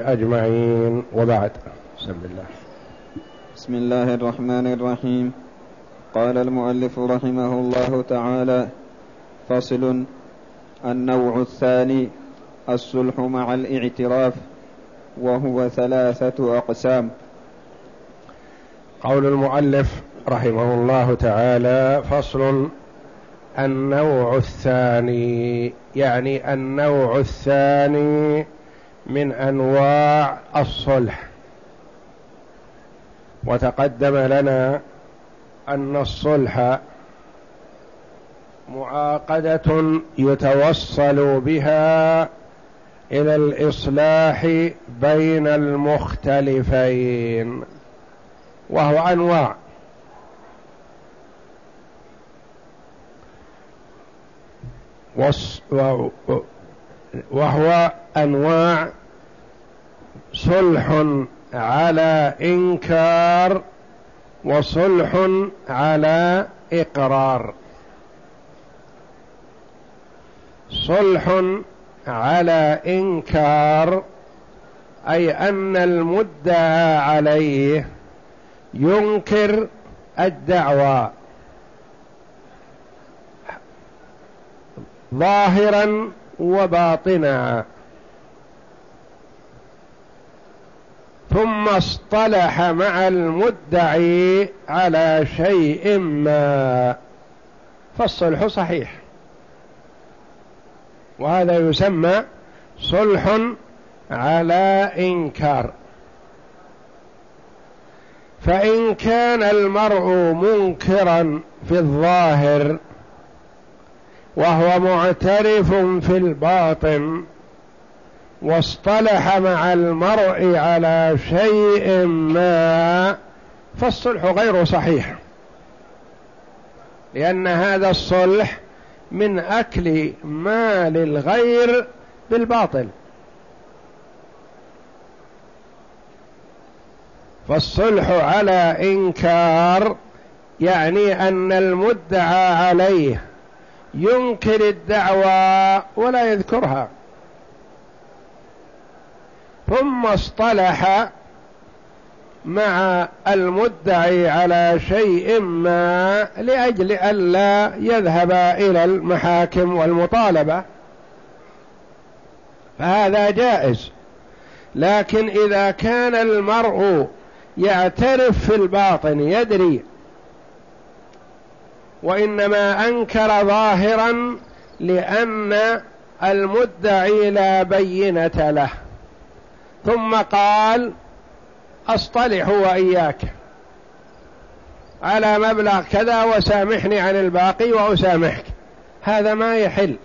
أجمعين. وبعد. بسم الله. بسم الله الرحمن الرحيم. قال المؤلف رحمه الله تعالى فصل. النوع الثاني الصلح مع الاعتراف وهو ثلاثة أقسام. قول المؤلف رحمه الله تعالى فصل. النوع الثاني يعني النوع الثاني من أنواع الصلح. وتقدم لنا أن الصلح معاقدة يتوصل بها إلى الإصلاح بين المختلفين وهو أنواع. وهو أنواع صلح على إنكار وصلح على إقرار. صلح على إنكار أي أن المدعى عليه ينكر الدعوى. ظاهرا وباطنا ثم اصطلح مع المدعي على شيء ما. فالصلح صحيح. وهذا يسمى صلح على إنكار. فإن كان المرء منكرا في الظاهر وهو معترف في الباطن واصطلح مع المرء على شيء ما فالصلح غير صحيح. لأن هذا الصلح من أكل مال الغير بالباطل. فالصلح على إنكار يعني أن المدعى عليه ينكر الدعوى ولا يذكرها. ثم اصطلح مع المدعي على شيء ما لأجل الا يذهب إلى المحاكم والمطالبة. فهذا جائز. لكن إذا كان المرء يعترف في الباطن يدري وإنما أنكر ظاهرا لأن المدعي لا بينة له. ثم قال أصطلح وإياك. على مبلغ كذا وسامحني عن الباقي وأسامحك. هذا ما يحل.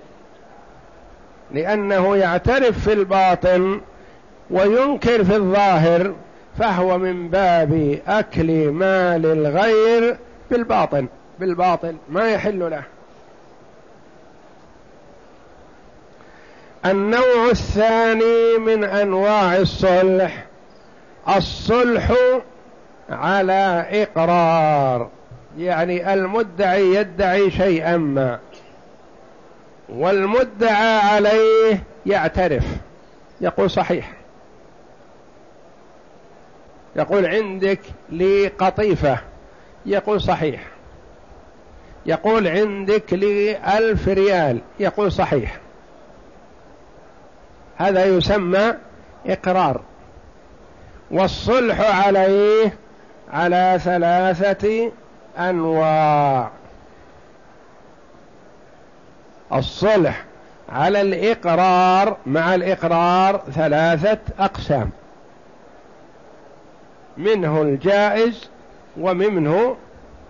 لأنه يعترف في الباطن وينكر في الظاهر فهو من باب أكل مال الغير بالباطن. بالباطل ما يحل له. النوع الثاني من أنواع الصلح الصلح على إقرار يعني المدعي يدعي شيئا ما والمدعى عليه يعترف يقول صحيح. يقول عندك لي قطيفة يقول صحيح. يقول عندك لي ألف ريال. يقول صحيح. هذا يسمى إقرار. والصلح عليه على ثلاثة أنواع. الصلح على الإقرار مع الإقرار ثلاثة أقسام. منه الجائز ومنه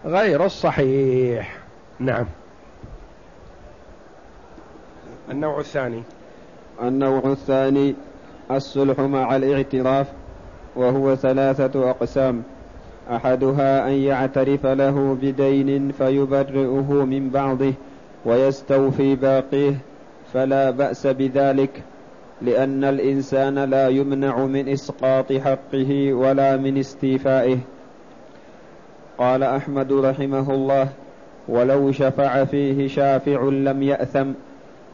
غير الصحيح. نعم. النوع الثاني. النوع الثاني الصلح مع الاعتراف وهو ثلاثة أقسام. أحدها أن يعترف له بدين فيبرئه من بعضه ويستوفي باقيه فلا بأس بذلك لأن الإنسان لا يمنع من إسقاط حقه ولا من استيفائه. قال أحمد رحمه الله ولو شفع فيه شافع لم يأثم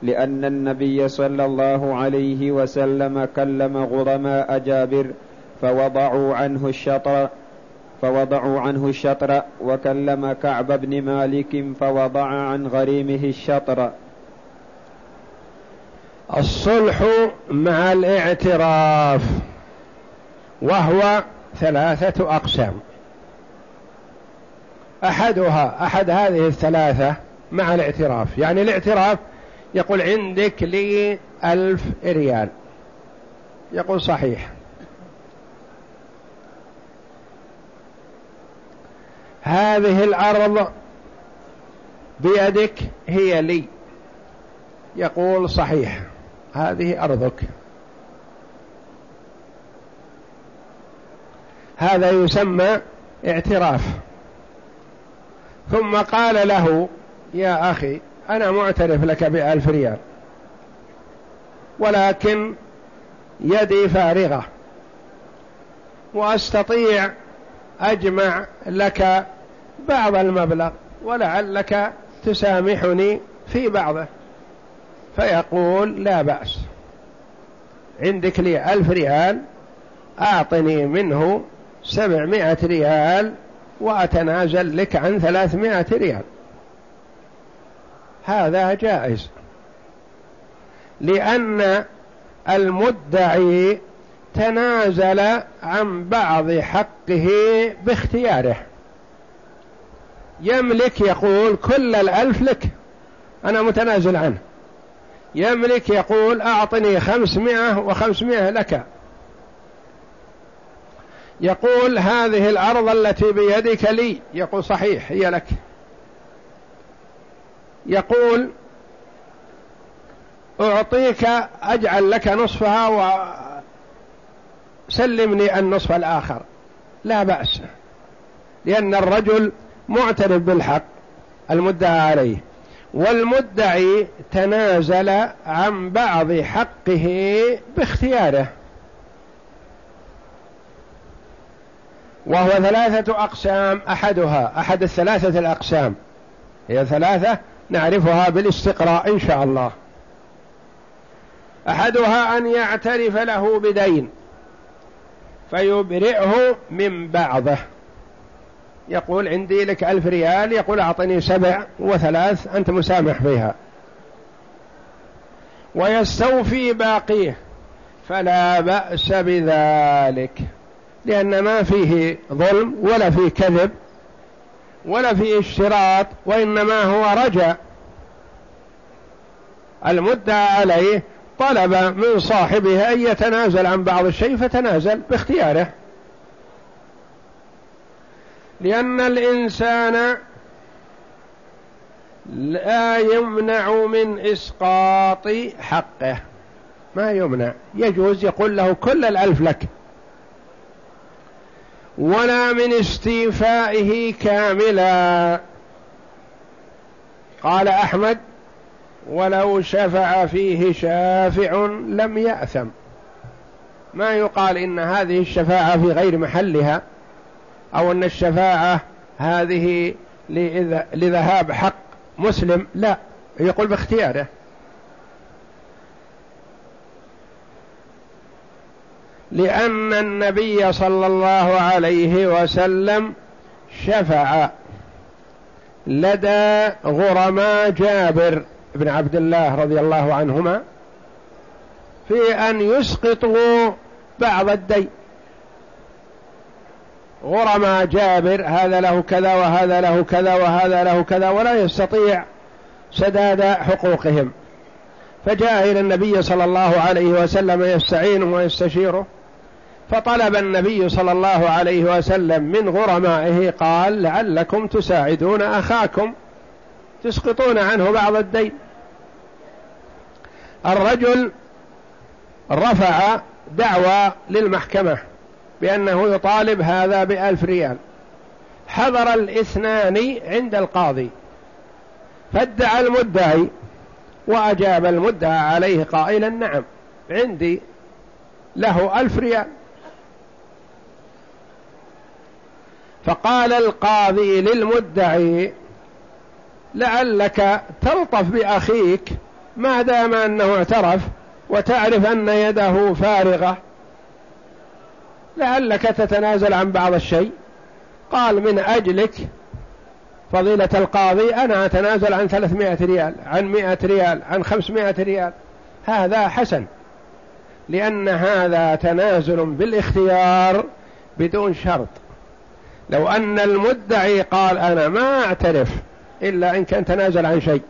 لأن النبي صلى الله عليه وسلم كلم غرماء جابر فوضعوا عنه الشطر فوضعوا عنه الشطر وكلم كعب بن مالك فوضع عن غريمه الشطر. الصلح مع الاعتراف وهو ثلاثة أقسام. أحدها أحد هذه الثلاثة مع الاعتراف. يعني الاعتراف يقول عندك لي ألف ريال. يقول صحيح. هذه الأرض بيدك هي لي. يقول صحيح. هذه أرضك. هذا يسمى اعتراف. ثم قال له يا أخي أنا معترف لك بألف ريال ولكن يدي فارغة وأستطيع أجمع لك بعض المبلغ ولعلك تسامحني في بعضه فيقول لا بأس عندك لي ألف ريال أعطني منه سبعمائة ريال وأتنازل لك عن ثلاثمائة ريال. هذا جائز. لأن المدعي تنازل عن بعض حقه باختياره. يملك يقول كل الألف لك أنا متنازل عنه. يملك يقول أعطني خمسمائة وخمسمائة لك. يقول هذه الأرض التي بيدك لي. يقول صحيح هي لك. يقول أعطيك أجعل لك نصفها وسلمني النصف الآخر. لا بأس لأن الرجل معترف بالحق المدعى عليه. والمدعي تنازل عن بعض حقه باختياره. وهو ثلاثة أقسام أحدها أحد الثلاثة الأقسام. هي ثلاثة نعرفها بالاستقراء إن شاء الله. أحدها أن يعترف له بدين فيبرئه من بعضه. يقول عندي لك ألف ريال يقول أعطني سبع وثلاث أنت مسامح فيها. ويستوفي باقيه فلا بأس بذلك. لأن ما فيه ظلم ولا فيه كذب ولا فيه اشتراط وإنما هو رجع. المدعى عليه طلب من صاحبه أن يتنازل عن بعض الشيء فتنازل باختياره. لأن الإنسان لا يمنع من إسقاط حقه. ما يمنع يجوز يقول له كل الألف لك. ولا من استيفائه كاملا. قال أحمد ولو شفع فيه شافع لم يأثم. ما يقال إن هذه الشفاعة في غير محلها أو أن الشفاعة هذه لذهاب حق مسلم لا يقول باختياره. لأن النبي صلى الله عليه وسلم شفع لدى غرماء جابر بن عبد الله رضي الله عنهما في أن يسقطوا بعض الدين غرماء جابر هذا له كذا وهذا له كذا وهذا له كذا ولا يستطيع سداد حقوقهم. فجاء إلى النبي صلى الله عليه وسلم يستعينه ويستشيره فطلب النبي صلى الله عليه وسلم من غرمائه قال لعلكم تساعدون أخاكم تسقطون عنه بعض الدين. الرجل رفع دعوى للمحكمة بأنه يطالب هذا بألف ريال. حضر الاثنان عند القاضي فادعى المدعي وأجاب المدعى عليه قائلا نعم عندي له ألف ريال. فقال القاضي للمدعي لعلك تلطف بأخيك ما دام أنه اعترف وتعرف أن يده فارغة لعلك تتنازل عن بعض الشيء. قال من أجلك فضيلة القاضي أنا أتنازل عن ثلاثمائة ريال عن مائة ريال عن خمسمائة ريال. هذا حسن لأن هذا تنازل بالاختيار بدون شرط. لو أن المدعي قال أنا ما أعترف إلا إن كان تنازل عن شيء.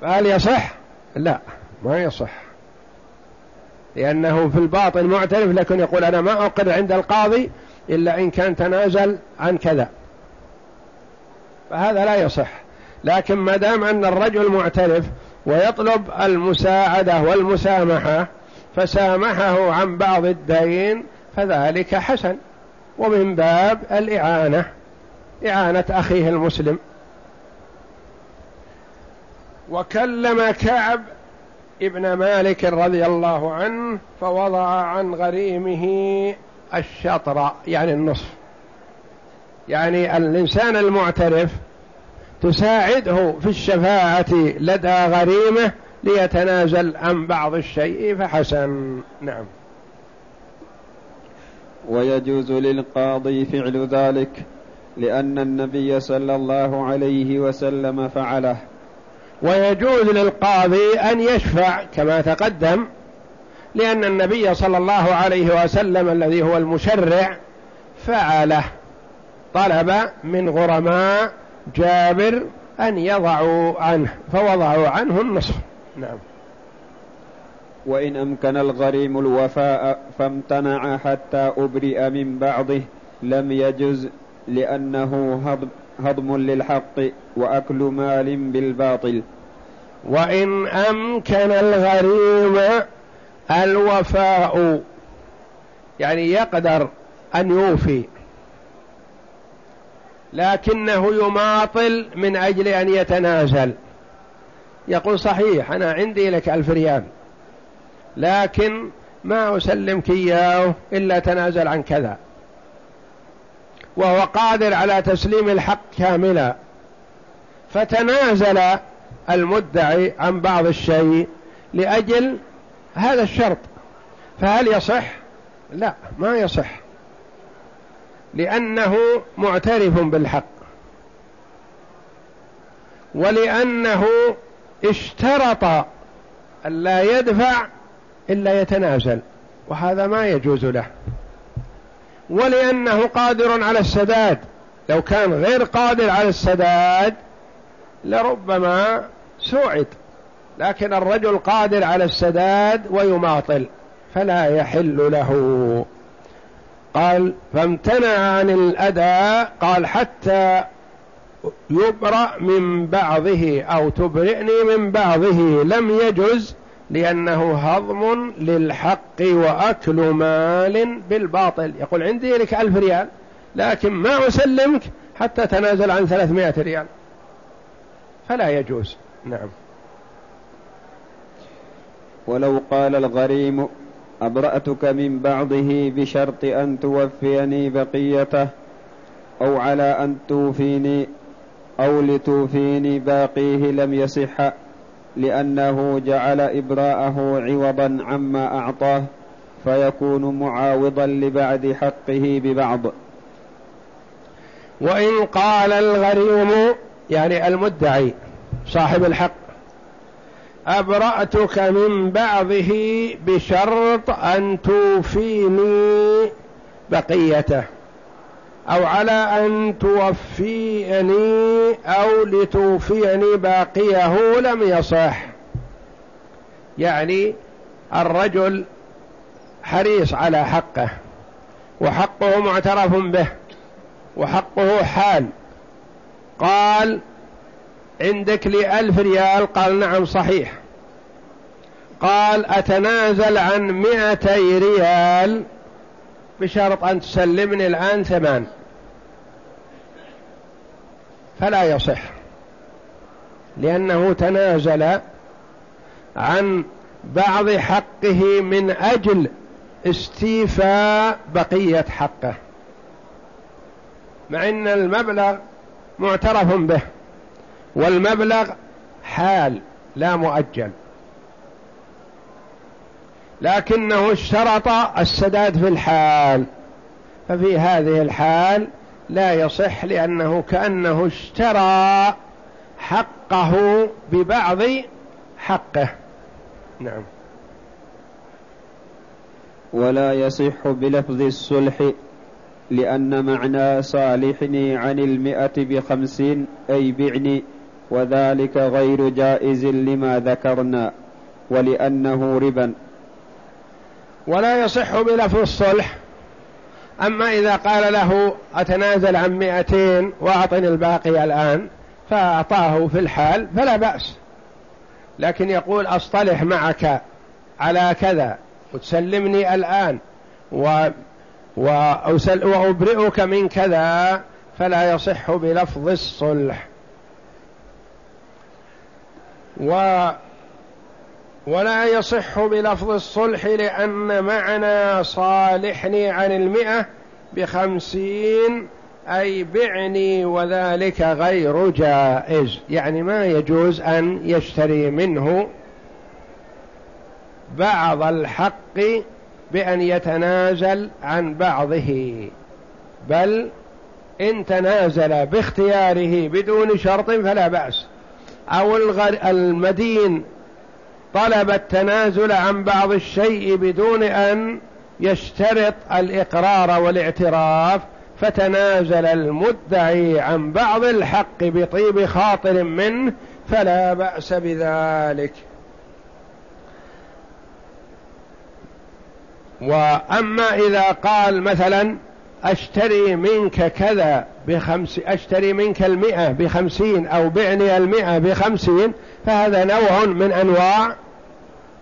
فهل يصح؟ لا ما يصح. لأنه في الباطن معترف لكن يقول أنا ما أقر عند القاضي إلا إن كان تنازل عن كذا. فهذا لا يصح. لكن ما دام أن الرجل معترف ويطلب المساعدة والمسامحة فسامحه عن بعض الدين فذلك حسن. ومن باب الإعانة إعانة أخيه المسلم. وكلم كعب ابن مالك رضي الله عنه فوضع عن غريمه الشطر يعني النصف. يعني الإنسان المعترف تساعده في الشفاعة لدى غريمه ليتنازل عن بعض الشيء فحسن. نعم. ويجوز للقاضي فعل ذلك لأن النبي صلى الله عليه وسلم فعله. ويجوز للقاضي أن يشفع كما تقدم لأن النبي صلى الله عليه وسلم الذي هو المشرع فعله. طلب من غرماء جابر أن يضعوا عنه فوضعوا عنه النصف. نعم. وإن أمكن الغريم الوفاء فامتنع حتى أبرئ من بعضه لم يجز لأنه هضم للحق وأكل مال بالباطل. وإن أمكن الغريم الوفاء يعني يقدر أن يوفي لكنه يماطل من أجل أن يتنازل. يقول صحيح أنا عندي لك ألف ريال لكن ما أسلمك إياه إلا تنازل عن كذا. وهو قادر على تسليم الحق كاملا. فتنازل المدعي عن بعض الشيء لأجل هذا الشرط. فهل يصح؟ لا ما يصح. لأنه معترف بالحق. ولأنه اشترط أن لا يدفع إلا يتنازل وهذا ما يجوز له. ولأنه قادر على السداد لو كان غير قادر على السداد لربما سوعد لكن الرجل قادر على السداد ويماطل فلا يحل له. قال فامتنع عن الأداء قال حتى يبرأ من بعضه أو تبرئني من بعضه لم يجز لأنه هضم للحق وأكل مال بالباطل. يقول عندي لك ألف ريال لكن ما أسلمك حتى تنازل عن ثلاثمائة ريال. فلا يجوز. نعم. ولو قال الغريم أبرأتك من بعضه بشرط أن توفيني بقيته أو على أن توفيني أو لتوفيني باقيه لم يصح لأنه جعل إبراءه عوضا عما أعطاه فيكون معاوضا لبعد حقه ببعض. وإن قال الغريم يعني المدعي صاحب الحق أبرأتك من بعضه بشرط أن توفيني بقيته أو على أن توفيني أو لتوفيني باقيه لم يصح. يعني الرجل حريص على حقه وحقه معترف به وحقه حال. قال عندك لي ألف ريال؟ قال نعم صحيح. قال أتنازل عن مئتي ريال؟ بشرط أن تسلمني الآن ثمان. فلا يصح لأنه تنازل عن بعض حقه من أجل استيفاء بقية حقه مع أن المبلغ معترف به. والمبلغ حال لا مؤجل. لكنه اشترط السداد في الحال. ففي هذه الحال لا يصح لأنه كأنه اشترى حقه ببعض حقه. نعم. ولا يصح بلفظ الصلح لأن معنى صالحني عن المئة بخمسين أي بعني. وذلك غير جائز لما ذكرنا ولأنه ربا. ولا يصح بلفظ الصلح. أما إذا قال له أتنازل عن مئتين وأعطني الباقي الآن فأعطاه في الحال فلا بأس. لكن يقول أصطلح معك على كذا وتسلمني الآن و وأبرئك من كذا فلا يصح بلفظ الصلح. و ولا يصح بلفظ الصلح لأن معنى صالحني عن المئة بخمسين أي بعني وذلك غير جائز. يعني ما يجوز أن يشتري منه بعض الحق بأن يتنازل عن بعضه. بل إن تنازل باختياره بدون شرط فلا بأس. أو المدين طلب التنازل عن بعض الشيء بدون أن يشترط الإقرار والاعتراف فتنازل المدعي عن بعض الحق بطيب خاطر منه فلا بأس بذلك. وأما إذا قال مثلا أشتري منك كذا بخمس أشتري منك المئة بخمسين أو بعني المئة بخمسين فهذا نوع من أنواع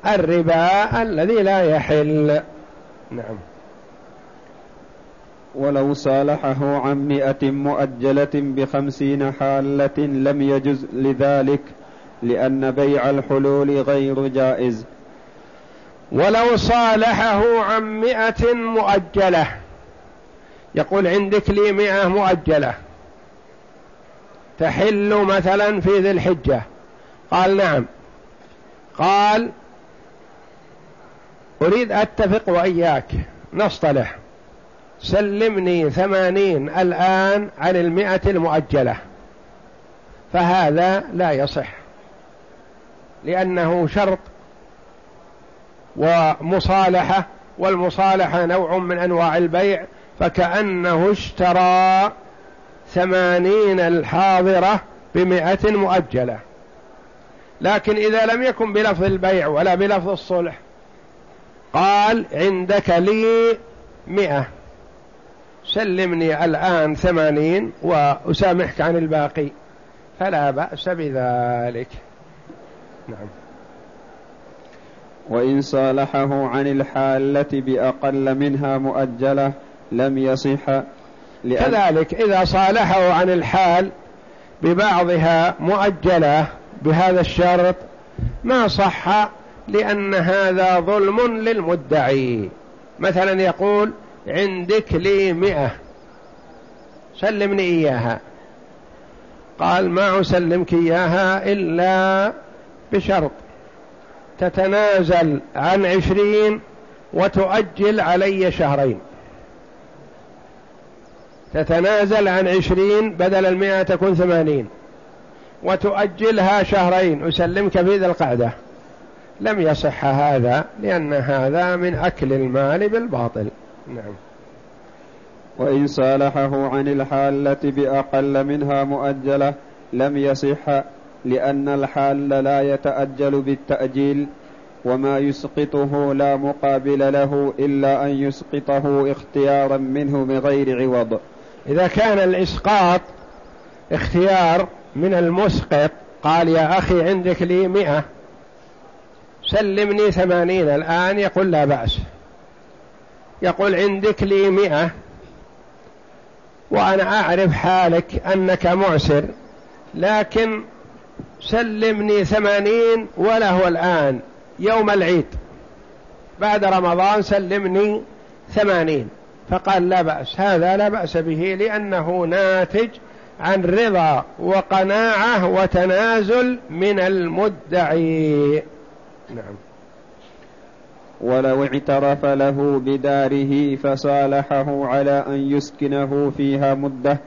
الربا الذي لا يحل. نعم. ولو صالحه عن مئة مؤجلة بخمسين حالة لم يجز لذلك لأن بيع الحلول غير جائز. ولو صالحه عن مئة مؤجلة يقول عندك لي مئة مؤجلة. تحل مثلا في ذي الحجة. قال نعم. قال أريد أتفق وإياك. نصطلح سلمني ثمانين الآن عن المئة المؤجلة. فهذا لا يصح. لأنه شرط ومصالحة والمصالحة نوع من أنواع البيع. فكأنه اشترى ثمانين الحاضرة بمئة مؤجلة. لكن إذا لم يكن بلفظ البيع ولا بلفظ الصلح قال عندك لي مئة. سلمني الآن ثمانين وأسامحك عن الباقي. فلا بأس بذلك. نعم. وإن صالحه عن الحالة بأقل منها مؤجلة لم يصح كذلك إذا صالحه عن الحال ببعضها مؤجلة بهذا الشرط ما صح لأن هذا ظلم للمدعي. مثلا يقول عندك لي مئة سلمني إياها. قال ما أسلمك إياها إلا بشرط تتنازل عن عشرين وتؤجل علي شهرين. تتنازل عن عشرين بدل المئة تكون ثمانين. وتؤجلها شهرين. أسلمك في ذا القعدة. لم يصح هذا لأن هذا من أكل المال بالباطل. نعم. وإن صالحه عن الحالة بأقل منها مؤجلة لم يصح لأن الحال لا يتأجل بالتأجيل وما يسقطه لا مقابل له إلا أن يسقطه اختيارا منه بغير عوض. إذا كان الإسقاط اختيار من المسقط قال يا أخي عندك لي مئة سلمني ثمانين الآن يقول لا بأس. يقول عندك لي مئة وأنا أعرف حالك أنك معسر لكن سلمني ثمانين وله الآن يوم العيد. بعد رمضان سلمني ثمانين. فقال لا بأس. هذا لا بأس به لأنه ناتج عن رضا وقناعة وتنازل من المدعي. نعم. ولو اعترف له بداره فصالحه على أن يسكنه فيها مدة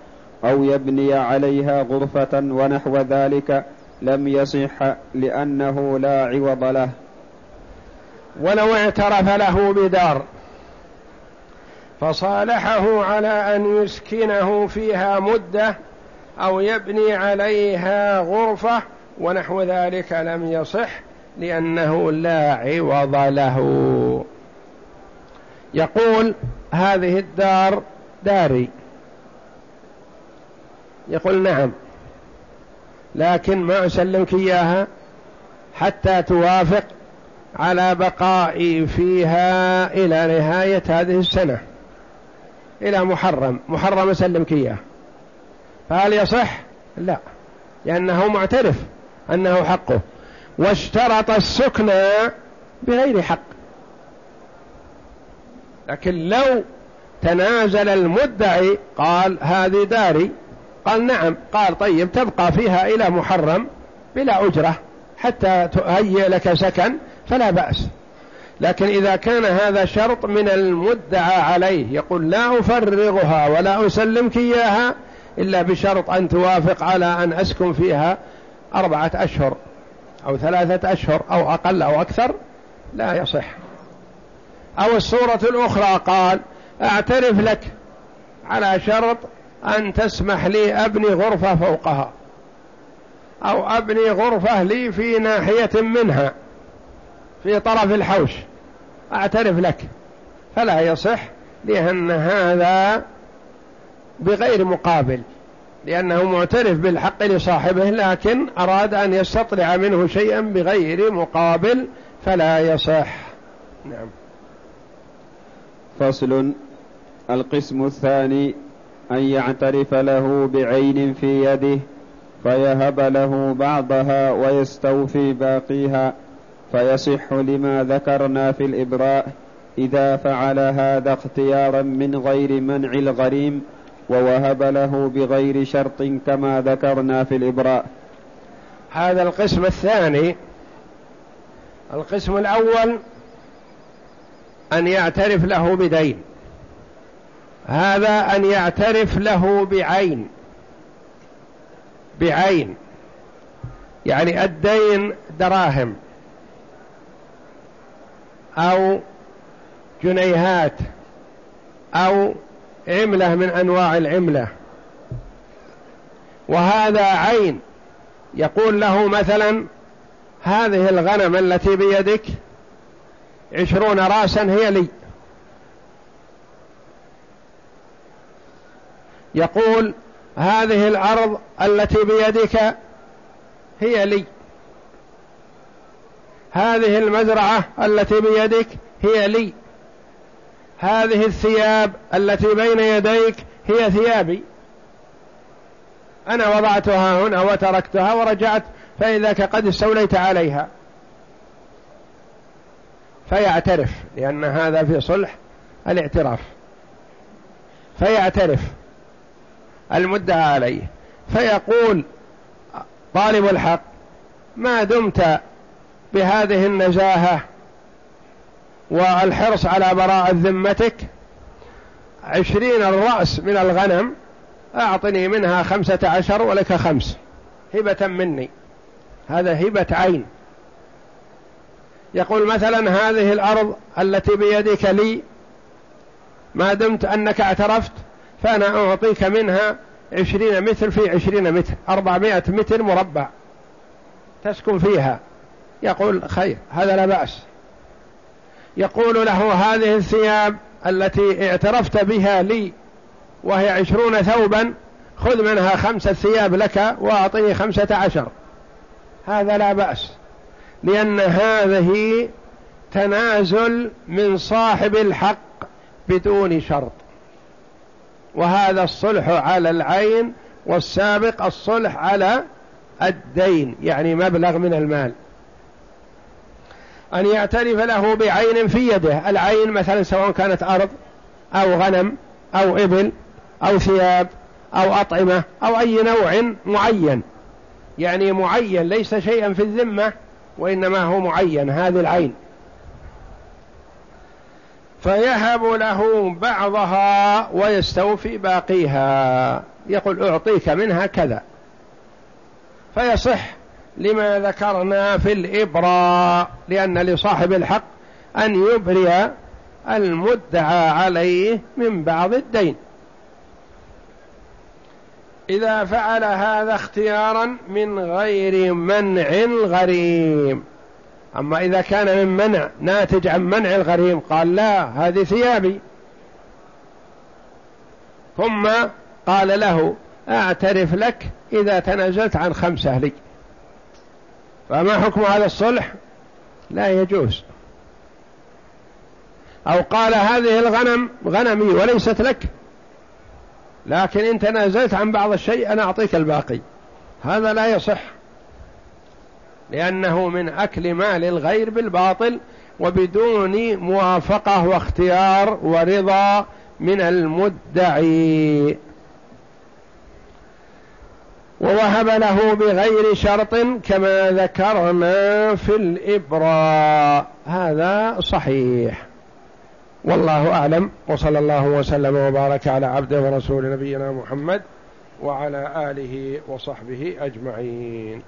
أو يبني عليها غرفة ونحو ذلك لم يصح لأنه لا عوض له. ولو اعترف له بدار فصالحه على أن يسكنه فيها مدة أو يبني عليها غرفة ونحو ذلك لم يصح لأنه لا عوض له. يقول هذه الدار داري. يقول نعم لكن ما أسلمك إياها حتى توافق على بقائي فيها إلى نهاية هذه السنة. إلى محرم. محرم أسلمك إياه. فهل يصح؟ لا. لأنه معترف أنه حقه. واشترط السكن بغير حق. لكن لو تنازل المدعي قال هذه داري قال نعم. قال طيب تبقى فيها إلى محرم بلا أجرة. حتى تهيئ لك سكن فلا بأس. لكن إذا كان هذا شرط من المدعى عليه يقول لا أفرغها ولا أسلمك إياها إلا بشرط أن توافق على أن أسكن فيها أربعة أشهر أو ثلاثة أشهر أو أقل أو أكثر لا يصح. أو الصورة الأخرى قال أعترف لك على شرط أن تسمح لي أبني غرفة فوقها أو أبني غرفة لي في ناحية منها. في طرف الحوش. أعترف لك. فلا يصح لأن هذا بغير مقابل لأنه معترف بالحق لصاحبه لكن أراد أن يستطلع منه شيئا بغير مقابل فلا يصح. نعم. فصل. القسم الثاني أن يعترف له بعين في يده فيهب له بعضها ويستوفي باقيها. فيصح لما ذكرنا في الإبراء إذا فعل هذا اختيارا من غير منع الغريم ووهب له بغير شرط كما ذكرنا في الإبراء. هذا القسم الثاني القسم الأول أن يعترف له بدين. هذا أن يعترف له بعين. بعين. يعني الدين دراهم. أو جنيهات أو عملة من أنواع العملة. وهذا عين يقول له مثلا هذه الغنم التي بيدك عشرون راسا هي لي. يقول هذه الأرض التي بيدك هي لي. هذه المزرعة التي بيدك هي لي. هذه الثياب التي بين يديك هي ثيابي. أنا وضعتها هنا وتركتها ورجعت فإذاك قد استوليت عليها. فيعترف لأن هذا في صلح الاعتراف. فيعترف. المدعى عليه. فيقول طالب الحق ما دمت بهذه النزاهة والحرص على براءة ذمتك. عشرين الرأس من الغنم أعطني منها خمسة عشر ولك خمس. هبة مني. هذا هبة عين. يقول مثلا هذه الأرض التي بيدك لي ما دمت أنك اعترفت فأنا أعطيك منها عشرين متر في عشرين متر أربعمائة متر مربع. تسكن فيها. يقول خير هذا لا بأس. يقول له هذه الثياب التي اعترفت بها لي وهي عشرون ثوبا خذ منها خمسة ثياب لك وأعطني خمسة عشر. هذا لا بأس لأن هذه تنازل من صاحب الحق بدون شرط. وهذا الصلح على العين والسابق الصلح على الدين يعني مبلغ من المال. أن يعترف له بعين في يده العين مثلا سواء كانت أرض أو غنم أو إبل أو ثياب أو أطعمة أو أي نوع معين. يعني معين ليس شيئا في الذمة وإنما هو معين هذه العين. فيهب له بعضها ويستوفي باقيها. يقول أعطيك منها كذا. فيصح لما ذكرنا في الإبراء لأن لصاحب الحق أن يبرئ المدعى عليه من بعض الدين. إذا فعل هذا اختيارا من غير منع الغريم. أما إذا كان من منع ناتج عن منع الغريم قال لا هذه ثيابي. ثم قال له أعترف لك إذا تنازلت عن خمسة لي. فما حكم هذا الصلح؟ لا يجوز. أو قال هذه الغنم غنمي وليست لك لكن إن تنازلت عن بعض الشيء أنا أعطيك الباقي. هذا لا يصح لأنه من أكل مال الغير بالباطل وبدون موافقة واختيار ورضا من المدعي. ووهب له بغير شرط كما ذكرنا في الإبراء. هذا صحيح. والله أعلم. وصلى الله وسلم وبارك على عبده ورسول نبينا محمد وعلى آله وصحبه أجمعين.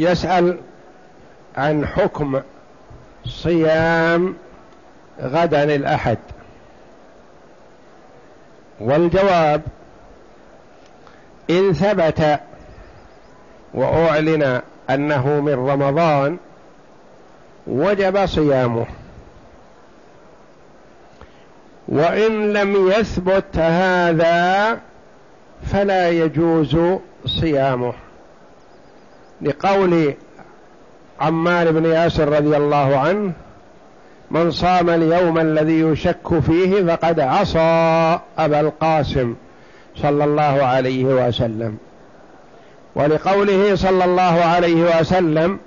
يسأل عن حكم صيام غدا الأحد. والجواب إن ثبت وأعلن أنه من رمضان وجب صيامه. وإن لم يثبت هذا فلا يجوز صيامه. لقول عمار بن ياسر رضي الله عنه من صام اليوم الذي يشك فيه فقد عصى أبا القاسم صلى الله عليه وسلم. ولقوله صلى الله عليه وسلم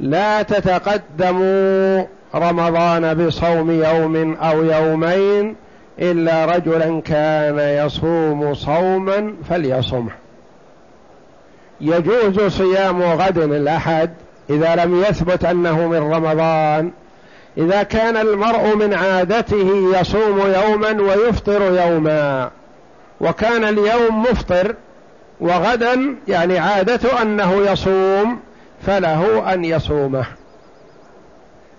لا تتقدموا رمضان بصوم يوم أو يومين إلا رجلا كان يصوم صوما فليصمه. يجوز صيام غد الأحد إذا لم يثبت أنه من رمضان. إذا كان المرء من عادته يصوم يوما ويفطر يوما وكان اليوم مفطر وغدا يعني عادته أنه يصوم فله أن يصومه.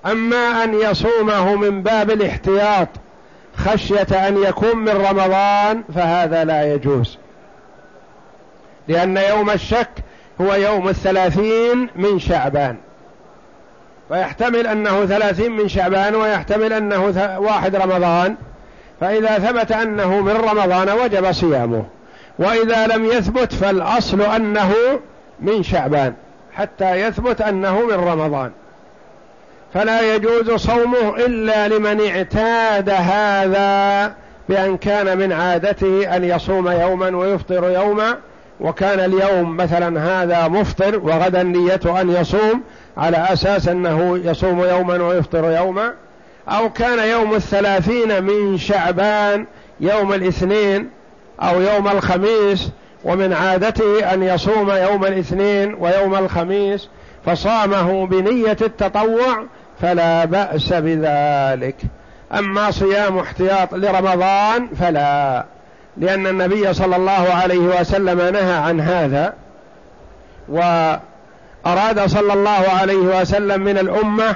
أما أن يصومه من باب الاحتياط خشية أن يكون من رمضان فهذا لا يجوز. لأن يوم الشك هو يوم الثلاثين من شعبان. فيحتمل أنه ثلاثين من شعبان ويحتمل أنه واحد رمضان. فإذا ثبت أنه من رمضان وجب صيامه. وإذا لم يثبت فالأصل أنه من شعبان حتى يثبت أنه من رمضان. فلا يجوز صومه إلا لمن اعتاد هذا بأن كان من عادته أن يصوم يوما ويفطر يوما وكان اليوم مثلا هذا مفطر وغدا نيته أن يصوم على أساس أنه يصوم يوما ويفطر يوما أو كان يوم الثلاثين من شعبان يوم الاثنين أو يوم الخميس ومن عادته أن يصوم يوم الاثنين ويوم الخميس فصامه بنية التطوع فلا بأس بذلك. أما صيام احتياط لرمضان فلا. لأن النبي صلى الله عليه وسلم نهى عن هذا وأراد صلى الله عليه وسلم من الأمة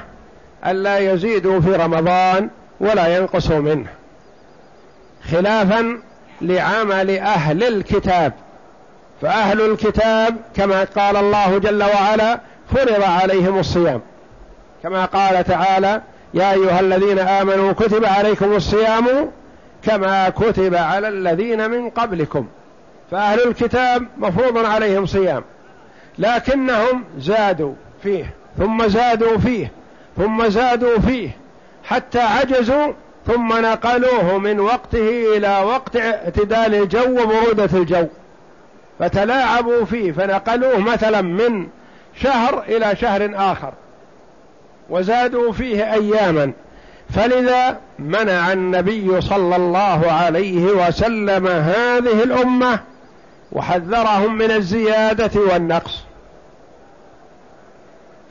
ألا يزيدوا في رمضان ولا ينقصوا منه خلافا لعمل أهل الكتاب. فأهل الكتاب كما قال الله جل وعلا فرض عليهم الصيام. كما قال تعالى يا أيها الذين آمنوا كتب عليكم الصيام كما كتب على الذين من قبلكم. فأهل الكتاب مفروض عليهم صيام. لكنهم زادوا فيه ثم زادوا فيه ثم زادوا فيه حتى عجزوا ثم نقلوه من وقته إلى وقت اعتدال الجو وبرودة الجو. فتلاعبوا فيه فنقلوه مثلا من شهر إلى شهر آخر. وزادوا فيه أياما. فلذا منع النبي صلى الله عليه وسلم هذه الأمة وحذرهم من الزيادة والنقص.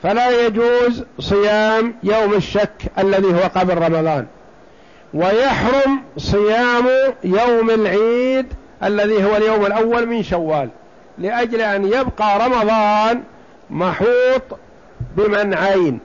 فلا يجوز صيام يوم الشك الذي هو قبل رمضان ويحرم صيام يوم العيد الذي هو اليوم الأول من شوال لأجل أن يبقى رمضان محوط بمنعين.